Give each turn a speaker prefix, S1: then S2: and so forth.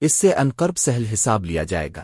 S1: اس سے انقرب سہل حساب لیا جائے گا۔